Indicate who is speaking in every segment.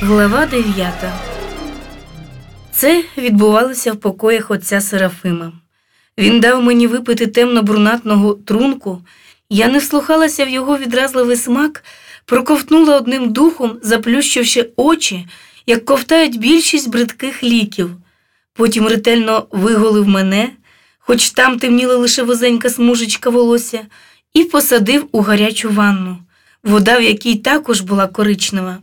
Speaker 1: Глава 9 Це відбувалося в покоях отця Серафима. Він дав мені випити темно-брунатного трунку. Я не вслухалася в його відразливий смак, проковтнула одним духом, заплющивши очі, як ковтають більшість бридких ліків. Потім ретельно виголив мене, хоч там темніла лише возенька смужечка волосся, і посадив у гарячу ванну, вода в якій також була коричнева.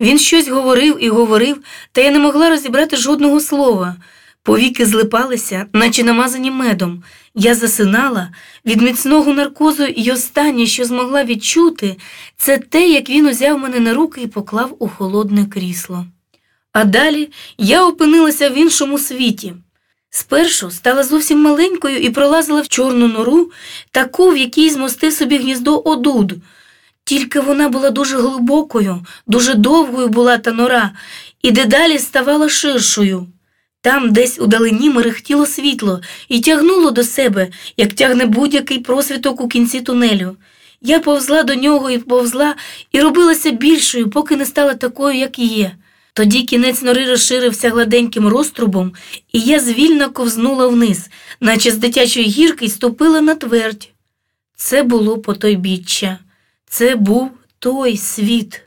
Speaker 1: Він щось говорив і говорив, та я не могла розібрати жодного слова. Повіки злипалися, наче намазані медом. Я засинала від міцного наркозу, і останнє, що змогла відчути, це те, як він узяв мене на руки і поклав у холодне крісло. А далі я опинилася в іншому світі. Спершу стала зовсім маленькою і пролазила в чорну нору, таку, в якій змостив собі гніздо одуд. Тільки вона була дуже глибокою, дуже довгою була та нора, і дедалі ставала ширшою. Там десь у далині мерехтіло світло і тягнуло до себе, як тягне будь-який просвіток у кінці тунелю. Я повзла до нього і повзла і робилася більшою, поки не стала такою, як є. Тоді кінець нори розширився гладеньким розтрубом, і я звільно ковзнула вниз, наче з дитячої гірки й ступила на твердь. Це було потойбіччя. Це був той світ.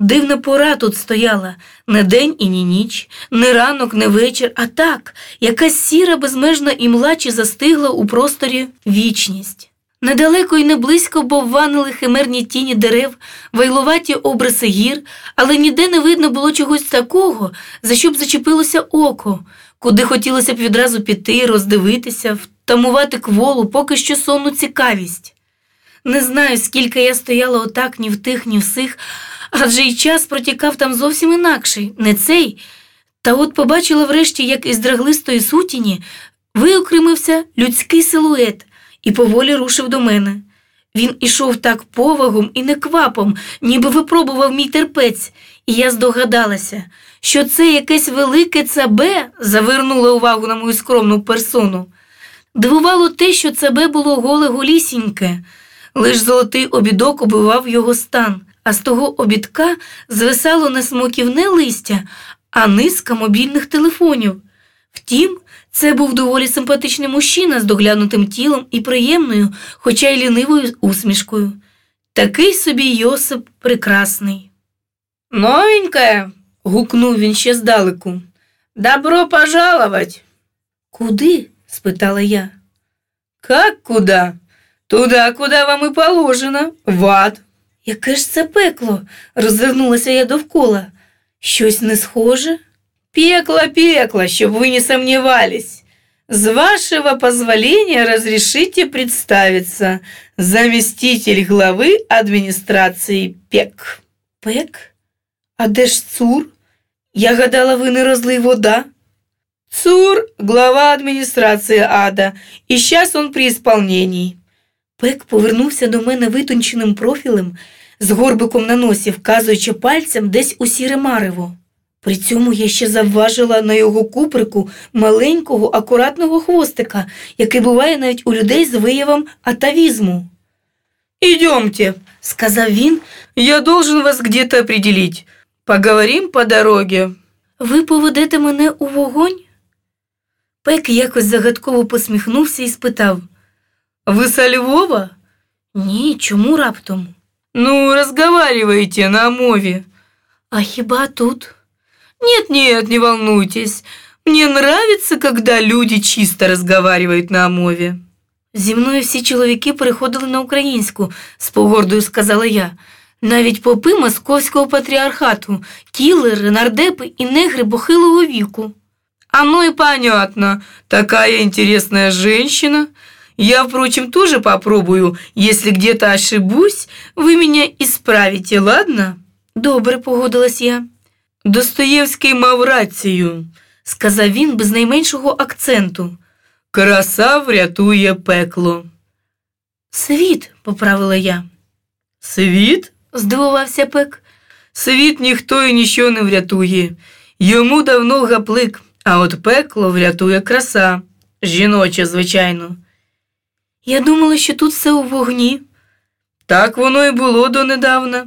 Speaker 1: Дивна пора тут стояла не день і ні ніч, не ранок, не вечір, а так, якась сіра, безмежна імлачі застигла у просторі вічність. Недалеко і не близько бовванили химерні тіні дерев, вайлуваті обриси гір, але ніде не видно було чогось такого, за що б зачепилося око, куди хотілося б відразу піти, роздивитися, втамувати кволу, поки що сонну цікавість. Не знаю, скільки я стояла отак ні в тих, ні в сих, адже й час протікав там зовсім інакший, не цей. Та от побачила врешті, як із драглистої сутіні виокремився людський силует і поволі рушив до мене. Він ішов так повагом і неквапом, ніби випробував мій терпець, і я здогадалася, що це якесь велике цабе завернуло увагу на мою скромну персону. Дивувало те, що цабе було голе голісіньке. Лиш золотий обідок обивав його стан, а з того обідка звисало не смоківне листя, а низка мобільних телефонів. Втім, це був доволі симпатичний мужчина з доглянутим тілом і приємною, хоча й лінивою усмішкою. Такий собі Йосип прекрасний. Новенька. гукнув він ще здалеку. Добро пожаловать. Куди? спитала я. Как куда? Туда, куди вам і положено, в ад. Яке ж це пекло? розвернулася я довкола. Щось не схоже? Пекло, пекло, щоб ви не сомневались. С вашего позволения разрешите представиться. Заместитель главы адміністрації ПЕК. ПЕК? А де ж цур? Я гадала, ви не розлий вода. Цур – глава адміністрації ада, і сейчас он при исполнении. Пек повернувся до мене витонченим профілем з горбиком на носі, вказуючи пальцем десь у сіре марево. При цьому я ще завважила на його куприку маленького акуратного хвостика, який буває навіть у людей з виявом атавізму. «Идемте», — сказав він, — «я должен вас где-то определить. Поговорим по дороге». Ви поведете мене у вогонь? Пек якось загадково посміхнувся і спитав Ви со Львова? Ні, чому раптом? Ну, разговариваете на мові. А хіба тут? Нет-нет, не волнуйтесь. Мне нравится, когда люди чисто разговаривают на мові. Зі мною всі чоловіки переходили на українську, з погордою сказала я. Навіть попи московського патріархату, кілери, нардепи і негри похилого віку. А ну и понятно, такая интересная женщина. Я, впрочем, тоже попробую. Если где-то ошибусь, вы меня исправите, ладно? Добре, погодилась я. Достоєвський мав рацію, сказав він без найменшого акценту. Краса врятує пекло. Світ, поправила я. Світ? здивувався пек. Світ ніхто і нічого не врятує. Йому давно гаплик, а от пекло врятує краса. Жіноче, звичайно. Я думала, що тут все у вогні. Так воно і було донедавна.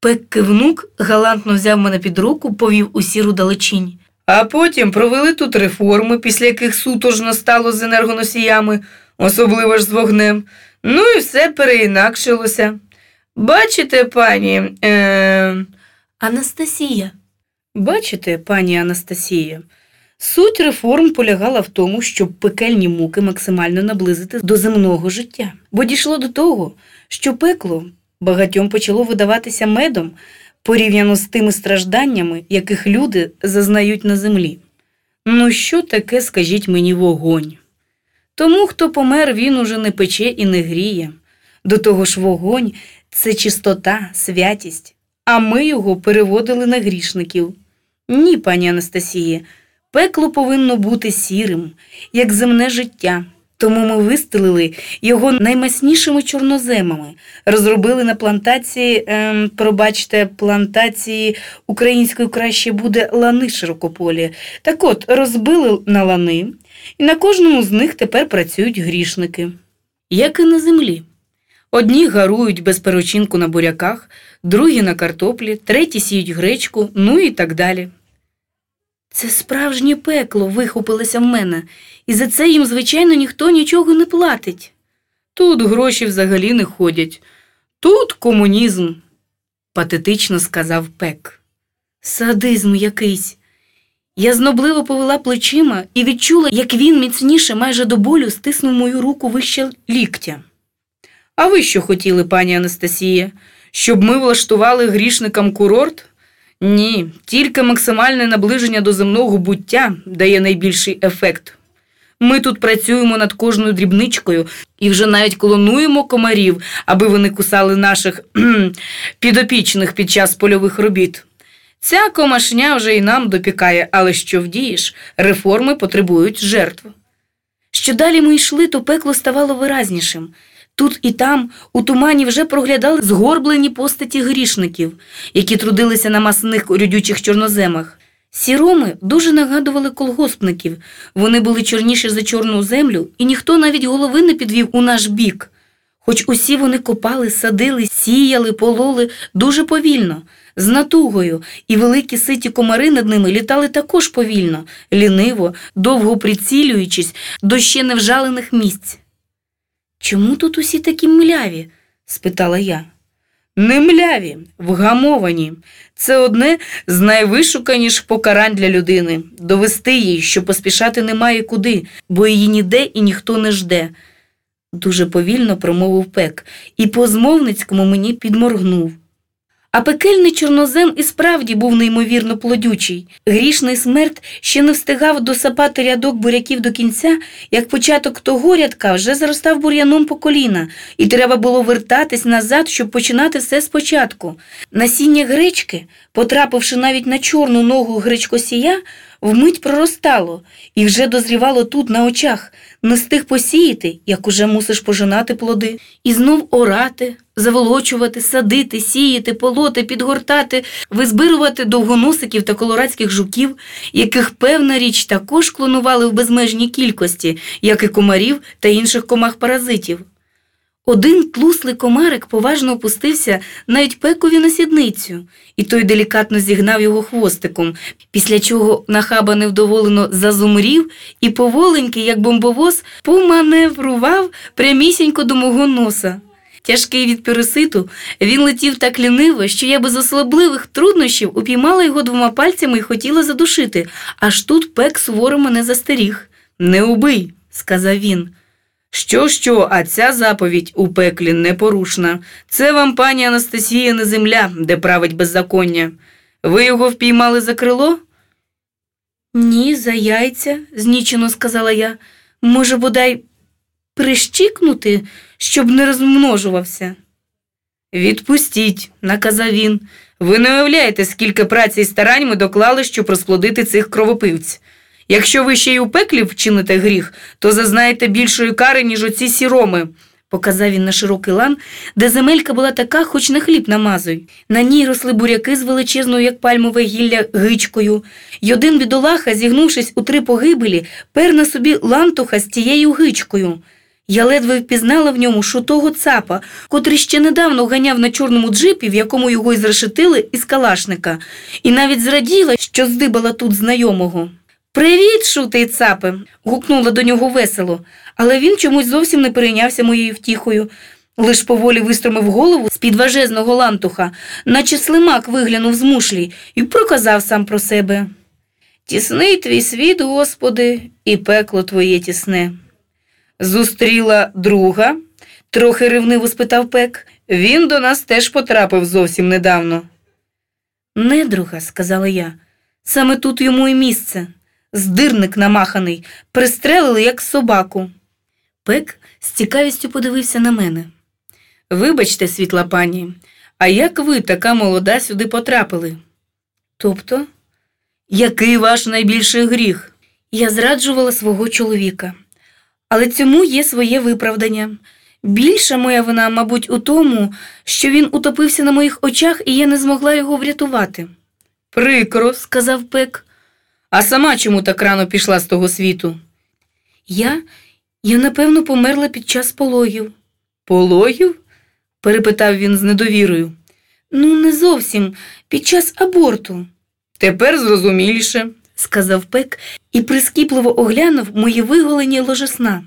Speaker 1: Пек кивнук галантно взяв мене під руку, повів у сіру далечінь.
Speaker 2: А потім провели тут реформи, після яких сутожно стало з енергоносіями, особливо ж з вогнем. Ну і все переінакшилося. Бачите, пані. Е...
Speaker 1: Анастасія.
Speaker 2: Бачите, пані Анастасія, суть реформ полягала в тому, щоб пекельні муки максимально наблизити до земного життя, бо дійшло до того, що пекло багатьом почало видаватися медом порівняно з тими стражданнями, яких люди зазнають на землі. Ну, що таке, скажіть мені, вогонь? Тому, хто помер, він уже не пече і не гріє. До того ж, вогонь це чистота, святість, а ми його переводили на грішників. Ні, пані Анастасіє, пекло повинно бути сірим, як земне життя. Тому ми вистелили його наймаснішими чорноземами, розробили на плантації, ем, пробачте, плантації українською краще буде лани широкополі. Так от, розбили на лани, і на кожному з них тепер працюють грішники. Як і на землі. Одні гарують без перечинку на буряках, другі на картоплі, треті сіють гречку, ну і так далі.
Speaker 1: Це справжнє пекло вихопилося в мене, і за це їм, звичайно, ніхто нічого не платить.
Speaker 2: Тут гроші взагалі не ходять. Тут комунізм, патетично сказав пек.
Speaker 1: Садизм якийсь. Я знобливо повела плечима і відчула, як він міцніше майже до болю стиснув мою руку вище ліктя.
Speaker 2: А ви що хотіли, пані Анастасія, щоб ми влаштували грішникам курорт? Ні, тільки максимальне наближення до земного буття дає найбільший ефект. Ми тут працюємо над кожною дрібничкою і вже навіть колонуємо комарів, аби вони кусали наших підопічних під час польових робіт. Ця комашня вже й нам допікає, але що вдієш, реформи потребують жертв.
Speaker 1: Що далі ми йшли, то пекло ставало виразнішим. Тут і там у тумані вже проглядали згорблені постаті грішників, які трудилися на масних рюдючих чорноземах. Сіроми дуже нагадували колгоспників, вони були чорніші за чорну землю, і ніхто навіть голови не підвів у наш бік. Хоч усі вони копали, садили, сіяли, пололи дуже повільно, з натугою, і великі ситі комари над ними літали також повільно, ліниво, довго прицілюючись до ще невжалених місць. Чому тут усі такі мляві? спитала я.
Speaker 2: Не мляві, вгамовані. Це одне з найвишуканіших покарань для людини довести їй, що поспішати немає куди, бо її ніде і ніхто не жде.
Speaker 1: Дуже повільно промовив пек, і по змовницькому мені підморгнув. А пекельний чорнозем і справді був неймовірно плодючий. Грішний смерть ще не встигав досапати рядок буряків до кінця, як початок того рядка вже заростав бур'яном по коліна, і треба було вертатись назад, щоб починати все спочатку. Насіння гречки, потрапивши навіть на чорну ногу гречкосія, вмить проростало і вже дозрівало тут на очах, не встиг посіяти, як уже мусиш пожинати плоди, і знов орати, заволочувати, садити, сіяти, полоти, підгортати, визбирувати довгоносиків та колорадських жуків, яких певна річ також клонували в безмежній кількості, як і комарів та інших комах паразитів. Один тлуслий комарик поважно опустився навіть пекові на сідницю, і той делікатно зігнав його хвостиком, після чого нахаба невдоволено зазумрів і поволенький, як бомбовоз, поманеврував прямісінько до мого носа. Тяжкий від переситу, він летів так ліниво, що я без особливих труднощів упіймала його двома пальцями і хотіла задушити, аж тут пек суворо мене застеріг.
Speaker 2: Не убий, сказав він. Що, що, а ця заповідь у пеклі непорушна. Це вам, пані Анастасія, не земля, де править беззаконня. Ви його впіймали за крило?
Speaker 1: Ні, за яйця, знічено сказала я. Може, бодай прищикнути, щоб не розмножувався.
Speaker 2: Відпустіть, наказав він. Ви не уявляєте, скільки праці і старань ми доклали, щоб розплодити цих кровопивць. Якщо ви ще й у пеклі вчините гріх, то зазнаєте більшої кари, ніж оці сіроми,
Speaker 1: показав він на широкий лан, де земелька була така, хоч на хліб намазуй. На ній росли буряки з величезною, як пальмове гілля, гичкою, й один бідолаха, зігнувшись у три погибелі, пер на собі лантуха з тією гичкою. Я ледве впізнала в ньому шутого цапа, котрий ще недавно ганяв на чорному джипі, в якому його й зрешетили із калашника, і навіть зраділа, що здибала тут знайомого. Привіт, шутий цапе. гукнула до нього весело, але він чомусь зовсім не перейнявся моєю втіхою. Лиш поволі вистромив голову з під важезного лантуха, наче слимак виглянув з мушлі, і проказав сам про себе. Тісний твій світ, Господи, і пекло твоє тісне. Зустріла друга, трохи ревниво спитав пек. Він до нас теж потрапив зовсім недавно. Не друга, сказала я. Саме тут йому і місце. Здирник намаханий, пристрелили, як собаку. Пек з цікавістю подивився на мене. Вибачте, світла пані, а як ви, така молода, сюди потрапили? Тобто, який ваш найбільший гріх? Я зраджувала свого чоловіка. Але цьому є своє виправдання. Більша моя вина, мабуть, у тому, що він утопився на моїх очах, і я не змогла його врятувати. Прикро, сказав Пек. А сама чому так рано пішла з того світу? Я, я, напевно, померла під час пологів. Пологів? перепитав він з недовірою. Ну, не зовсім, під час аборту. Тепер зрозуміліше, сказав Пек і прискіпливо оглянув мої виголені ложесна.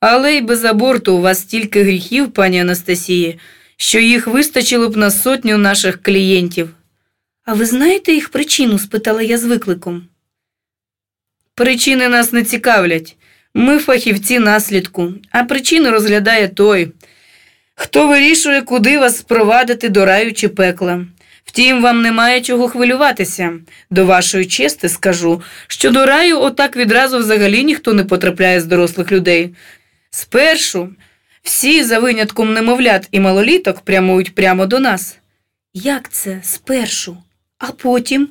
Speaker 1: Але й без аборту у вас стільки гріхів, пані Анастасії, що їх вистачило б на сотню наших клієнтів. А ви знаєте їх причину? спитала я з викликом. Причини нас не цікавлять. Ми фахівці наслідку, а причини розглядає той, хто вирішує, куди вас спровадити до раю чи пекла. Втім, вам немає чого хвилюватися. До вашої чести скажу, що до раю отак відразу взагалі ніхто не потрапляє з дорослих людей. Спершу всі, за винятком немовлят і малоліток, прямують прямо до нас. Як це спершу? А потім?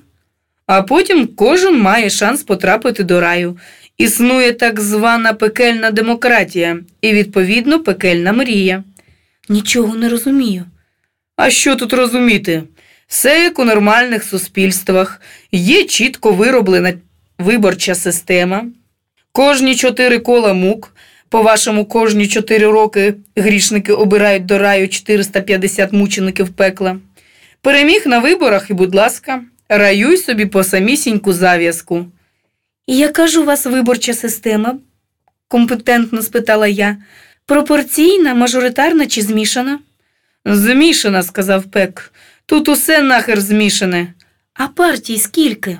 Speaker 1: А потім кожен має шанс потрапити до раю. Існує так звана пекельна демократія і, відповідно, пекельна мрія. Нічого не розумію. А що тут розуміти? Все як у нормальних суспільствах, є чітко вироблена виборча система. Кожні чотири кола мук, по-вашому, кожні чотири роки грішники обирають до раю 450 мучеників пекла. Переміг на виборах і, будь ласка, раюй собі по самісіньку зав'язку. Яка ж у вас виборча система? компетентно спитала я. Пропорційна, мажоритарна чи змішана? Змішана, сказав Пек. Тут усе нахер змішане. А партій скільки?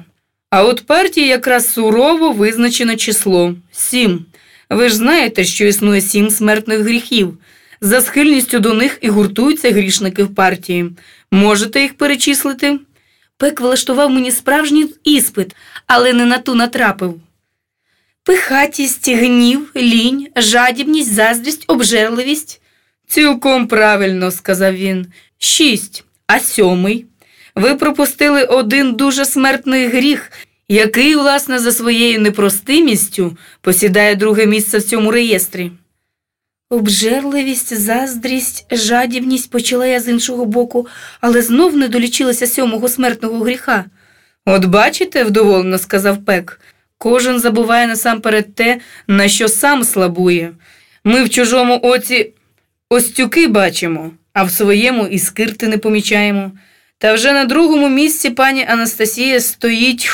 Speaker 1: А от партій якраз сурово визначено число сім. Ви ж знаєте, що існує сім смертних гріхів. За схильністю до них і гуртуються грішники в партії. Можете їх перечислити? Пек влаштував мені справжній іспит, але не на ту натрапив. Пихатість, гнів, лінь, жадібність, заздрість, обжерливість. Цілком правильно, сказав він. Шість, а сьомий. Ви пропустили один дуже смертний гріх, який, власне, за своєю непростимістю посідає друге місце в цьому реєстрі. Обжерливість, заздрість, жадібність почала я з іншого боку, але знов не долічилася сьомого смертного гріха. От бачите, вдоволено сказав Пек, кожен забуває насамперед те, на що сам слабує. Ми в чужому оці остюки бачимо, а в своєму і скирти не помічаємо. Та вже на другому місці пані Анастасія стоїть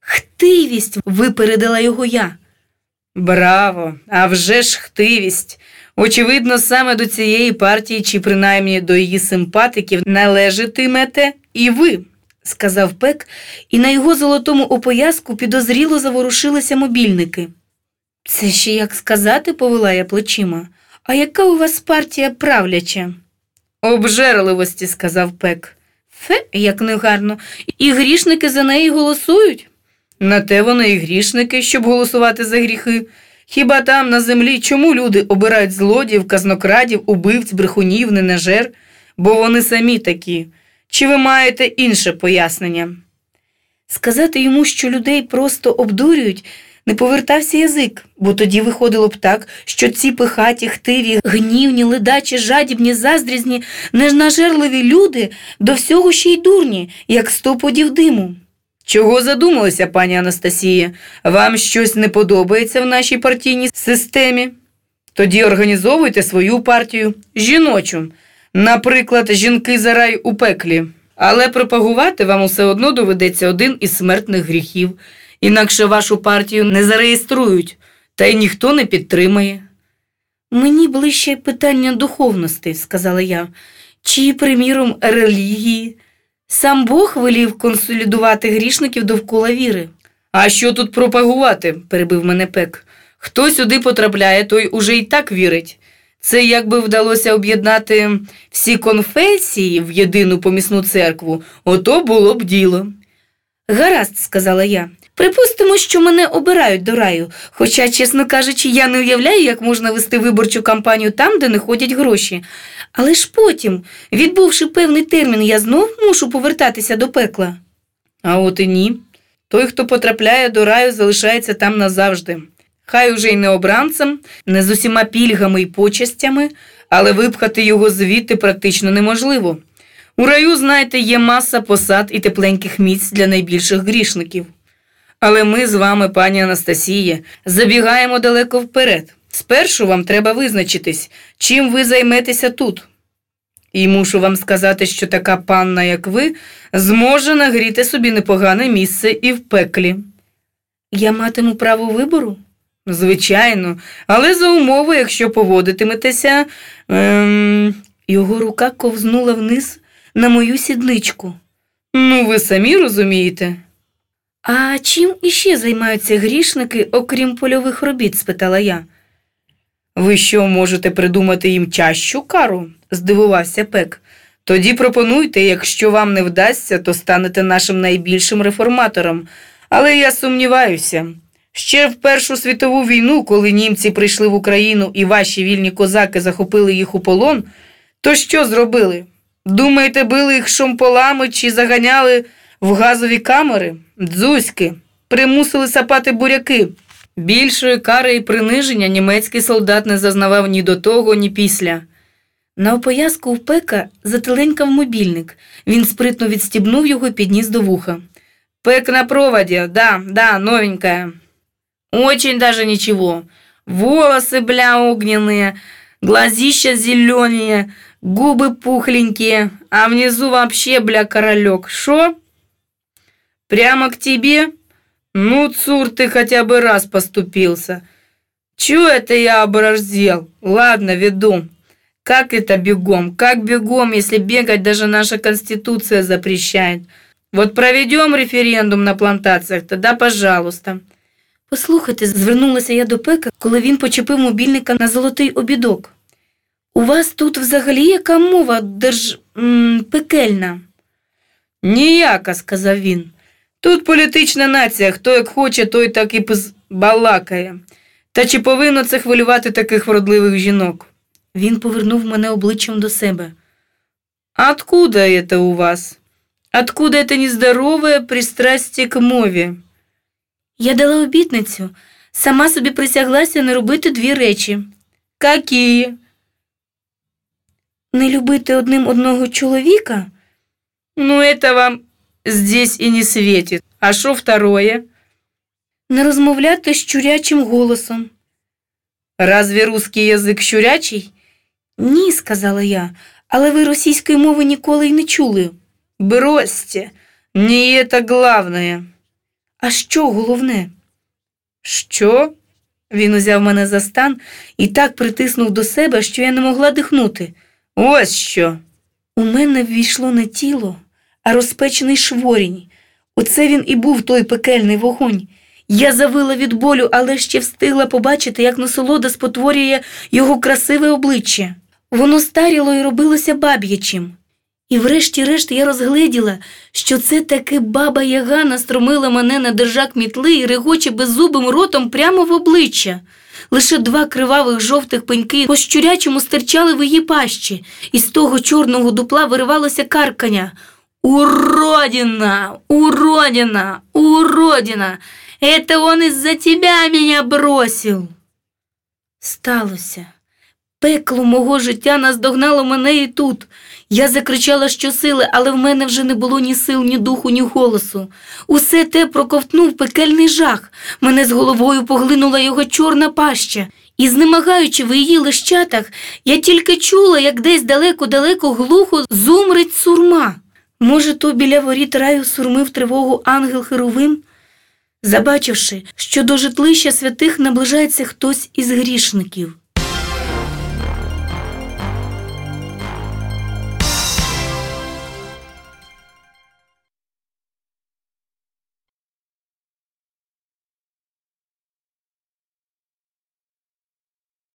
Speaker 1: хтивість, випередила його я. Браво! А вже ж хтивість. Очевидно, саме до цієї партії, чи принаймні до її симпатиків, належатимете і ви, сказав Пек, і на його золотому опояску підозріло заворушилися мобільники. Це ще як сказати, повела я плечима. А яка у вас партія правляча? Обжерливості, сказав Пек. Фе, як негарно. І грішники за неї голосують? На те вони і грішники, щоб голосувати за гріхи. Хіба там, на землі, чому люди обирають злодіїв, казнокрадів, убивць, брехунів, ненажер? Бо вони самі такі. Чи ви маєте інше пояснення? Сказати йому, що людей просто обдурюють, не повертався язик, бо тоді виходило б так, що ці пихаті, хтиві, гнівні, ледачі, жадібні, заздрізні, нежнажерливі люди до всього ще й дурні, як сто подів диму. Чого задумалися, пані Анастасія? Вам щось не подобається в нашій партійній системі?
Speaker 2: Тоді організовуйте свою партію жіночу, наприклад, жінки за рай у пеклі. Але пропагувати вам усе одно доведеться один із смертних гріхів, інакше вашу партію не зареєструють, та й ніхто не підтримає. Мені ближче питання духовності, сказала я, чи, приміром, релігії. Сам Бог велів консолідувати грішників довкола віри. А що тут пропагувати? перебив мене пек. Хто сюди потрапляє, той уже й так вірить. Це якби вдалося об'єднати всі конфесії в єдину помісну церкву, ото було б діло. Гаразд, сказала я. Припустимо, що мене обирають до раю, хоча, чесно кажучи, я не уявляю, як можна вести виборчу кампанію там, де не ходять гроші. Але ж потім, відбувши певний термін, я знов мушу повертатися до пекла. А от і ні. Той, хто потрапляє до раю, залишається там назавжди. Хай уже й не обранцем, не з усіма пільгами й почастями, але випхати його звідти практично неможливо. У раю, знаєте, є маса посад і тепленьких місць для найбільших грішників. Але ми з вами, пані Анастасія, забігаємо далеко вперед. Спершу вам треба визначитись, чим ви займетеся тут. І мушу вам сказати, що така панна, як ви, зможе нагріти собі непогане місце і в пеклі. Я матиму право вибору? Звичайно, але за умови, якщо поводитиметеся. Ем... Його рука ковзнула вниз на мою сідничку. Ну, ви самі розумієте. А чим іще займаються грішники, окрім польових робіт? спитала я. Ви що, можете придумати їм чащу кару? здивувався Пек. Тоді пропонуйте, якщо вам не вдасться, то станете нашим найбільшим реформатором. Але я сумніваюся. Ще в Першу світову війну, коли німці прийшли в Україну і ваші вільні козаки захопили їх у полон, то що зробили? Думаєте, били їх шомполами чи заганяли в газові камери? Дзузьки, примусили сапати буряки. Більшої кари і приниження німецький солдат не зазнавав ні до того, ні після. На опоязку в пека зателенькав мобільник. Він спритно відстібнув його і підніс до вуха. Пек на проводі, да, да, новенькая. Очень даже ничего. Волосы, бля, огненные, глазища зеленые, губы пухленькие, а внизу вообще, бля, королек. Шо? Прямо к тебе? Ну, Цур, ты хотя бы раз поступился. Чё это я оборзел? Ладно, веду. Как это бегом? Как бегом, если бегать даже наша Конституция запрещает? Вот проведем референдум на плантациях, тогда пожалуйста. Послухайте, звернулася я до пека, коли він почепив мобільника на золотий обідок. У вас тут взагалі яка мова держ... М, пекельна? Ніяка, сказав він. Тут політична нація, хто як хоче, той так і пз- балакає. Та чи повинно це хвилювати таких вродливих жінок? Він повернув мене обличчям до себе. Откуда это у вас? Откуда это нездоровое пристрастие к мові? Я дала обітницю, сама собі присяглася не робити дві речі. Какие? Не любити одним одного чоловіка? Ну, это вам здесь и не светит. А що второе? Не розмовляти щурячим голосом. Разве русский язик щурячий? Ні, сказала я, але ви російської мови ніколи й не чули. Бросьте, не це главное. А що головне? Що? Він узяв мене за стан і так притиснув до себе, що я не могла дихнути. Ось що. У мене ввійшло не тіло, а розпечений шворінь. Оце він і був той пекельний вогонь. Я завила від болю, але ще встигла побачити, як насолода спотворює його красиве обличчя. Воно старіло і робилося баб'ячим. І врешті-решт я розгледіла, що це таки баба Яга настромила мене на держак мітли і регоче беззубим ротом прямо в обличчя. Лише два кривавих жовтих пеньки по щурячому стирчали в її пащі, і з того чорного дупла виривалося каркання. Уродина! Уродина! Уродина! Это он из-за тебя меня бросил. Сталося. Пекло мого життя наздогнало мене і тут. Я закричала щосили, але в мене вже не було ні сил, ні духу, ні голосу. Усе те проковтнув пекельний жах. Мене з головою поглинула його чорна паща,
Speaker 1: і, знемагаючи в її лищатах, я тільки чула, як десь далеко-далеко глухо зумрить сурма. Може, то біля воріт раю сурмив тривогу ангел Херовим? Забачивши, що до житлища святих наближається хтось із грішників.